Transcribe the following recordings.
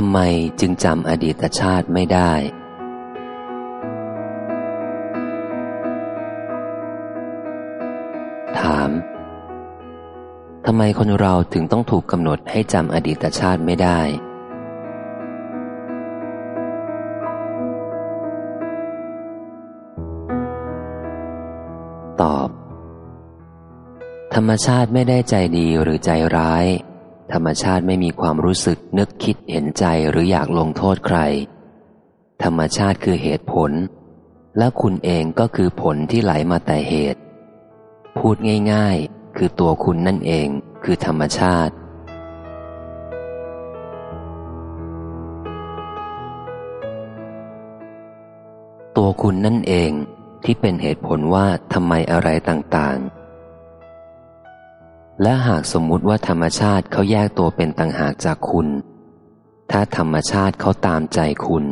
ทำไมจึงจำอดีตชาติไม่ได้ ถามทำไมคนเราถึงต้องถูกกำหนดให้จำอดีตชาติไม่ได้ ตอบ ธรรมชาติไม่ได้ใจดีหรือใจร้าย ธรรมชาติไม่มีความรู้สึกนึกคิดเห็นใจหรืออยากลงโทษใคร ธรรมชาติคือเหตุผล และคุณเองก็คือผลที่ไหลมาแต่เหตุ พูดง่าย ๆ คือตัวคุณนั่นเองคือธรรมชาติ ตัวคุณนั่นเองที่เป็นเหตุผลว่าทำไมอะไรต่างๆ และหากสมมุติว่าธรรมชาติเขาแยกตัวเป็นต่างหากจากคุณ ถ้าธรรมชาติเขาตามใจคุณ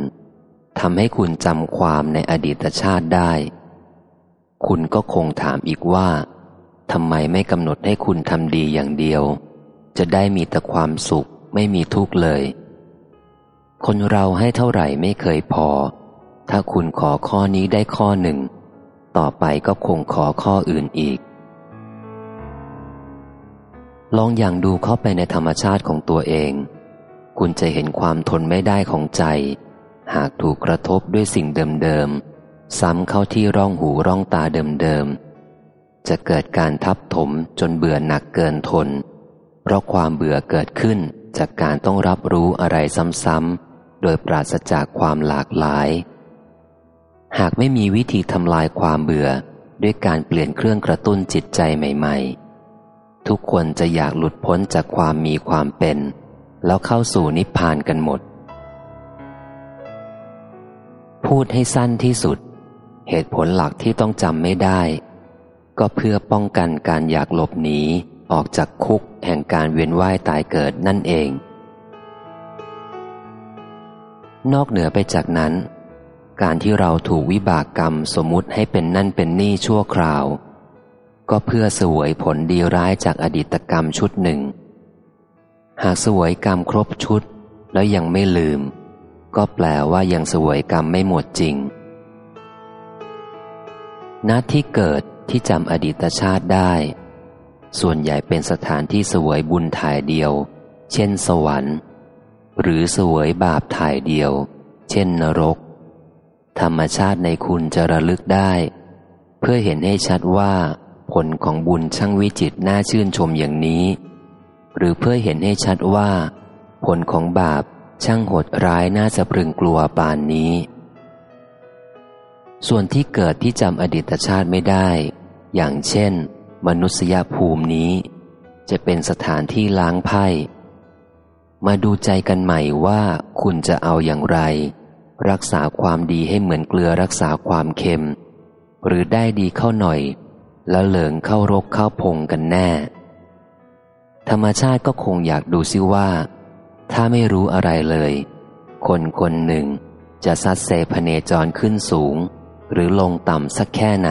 ทำให้คุณจำความในอดีตชาติได้ คุณก็คงถามอีกว่าทำไมไม่กำหนดให้คุณทำดีอย่างเดียว จะได้มีแต่ความสุขไม่มีทุกข์เลย คนเราให้เท่าไหร่ไม่เคยพอ ถ้าคุณขอข้อนี้ได้ข้อหนึ่ง ต่อไปก็คงขอข้ออื่นอีก ลองอย่างดูเข้าไปในธรรมชาติของตัวเอง คุณจะเห็นความทนไม่ได้ของใจ หากถูกกระทบด้วยสิ่งเดิมๆ ซ้ำเข้าที่ร่องหูร่องตาเดิมๆ จะเกิดการทับถมจนเบื่อหนักเกินทน เพราะความเบื่อเกิดขึ้นจากการต้องรับรู้อะไรซ้ำๆ โดยปราศจากความหลากหลาย หากไม่มีวิธีทำลายความเบื่อด้วยการเปลี่ยนเครื่องกระตุ้นจิตใจใหม่ ๆ ทุกคนจะอยากหลุดพ้นจากความมีความเป็น แล้วเข้าสู่นิพพานกันหมด พูดให้สั้นที่สุด เหตุผลหลักที่ต้องจำไม่ได้ ก็เพื่อป้องกันการอยากหลบหนีออกจากคุกแห่งการเวียนว่ายตายเกิดนั่นเอง นอกเหนือไปจากนั้น การที่เราถูกวิบากกรรมสมมุติให้เป็นนั่นเป็นนี่ชั่วคราว ก็เพื่อสวยผลดีร้ายจากอดีตกรรมชุดหนึ่ง หากสวยกรรมครบชุดแล้วยังไม่ลืม ก็แปลว่ายังสวยกรรมไม่หมดจริงณที่เกิดที่จำอดีตชาติได้ ส่วนใหญ่เป็นสถานที่สวยบุญถ่ายเดียว เช่นสวรรค์ หรือสวยบาปถ่ายเดียว เช่นนรก ธรรมชาติในคุณจะระลึกได้ เพื่อเห็นให้ชัดว่า ผลของบุญช่างวิจิตน่าชื่นชมอย่างนี้ หรือเพื่อเห็นให้ชัดว่า ผลของบาปช่างโหดร้ายน่าจะปรึงกลัวปานนี้ ส่วนที่เกิดที่จำอดีตชาติไม่ได้ อย่างเช่น มนุษยภูมินี้ จะเป็นสถานที่ล้างไพ่มาดูใจกันใหม่ว่าคุณจะเอาอย่างไร รักษาความดีให้เหมือนเกลือรักษาความเค็ม หรือได้ดีเข้าหน่อย แล้วเหลิงเข้ารกเข้าพงกันแน่ ธรรมชาติก็คงอยากดูซิว่า ถ้าไม่รู้อะไรเลย คนคนหนึ่งจะซัดเซพเนจรขึ้นสูง หรือลงต่ำสักแค่ไหน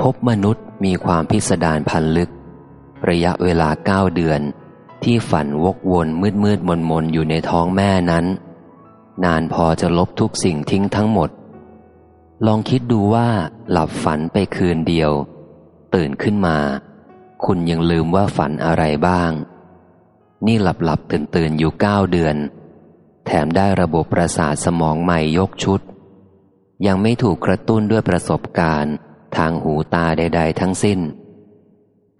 พบมนุษย์มีความพิสดารพันลึก ระยะเวลาเก้าเดือน ที่ฝันวกวนมืดมืดมนมนอยู่ในท้องแม่นั้น นานพอจะลบทุกสิ่งทิ้งทั้งหมด ลองคิดดูว่าหลับฝันไปคืนเดียว ตื่นขึ้นมา คุณยังลืมว่าฝันอะไรบ้าง นี่หลับหลับตื่นตื่นอยู่เก้าเดือน แถมได้ระบบประสาทสมองใหม่ยกชุด ยังไม่ถูกกระตุ้นด้วยประสบการณ์ ทางหูตาใด ๆ ทั้งสิ้น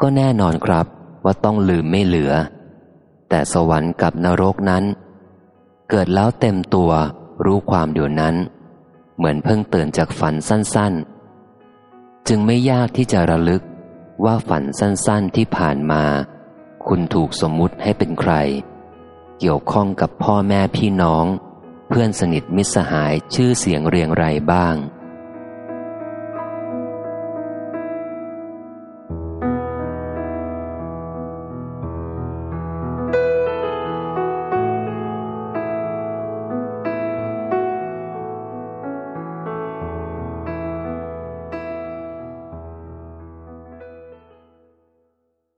ก็แน่นอนครับว่าต้องลืมไม่เหลือ แต่สวรรค์กับนรกนั้น เกิดแล้วเต็มตัวรู้ความเดี๋ยวนั้น เหมือนเพิ่งตื่นจากฝันสั้น ๆ จึงไม่ยากที่จะระลึกว่าฝันสั้น ๆ ที่ผ่านมา คุณถูกสมมุติให้เป็นใคร เกี่ยวข้องกับพ่อแม่พี่น้อง เพื่อนสนิทมิตรสหายชื่อเสียงเรียงไรบ้าง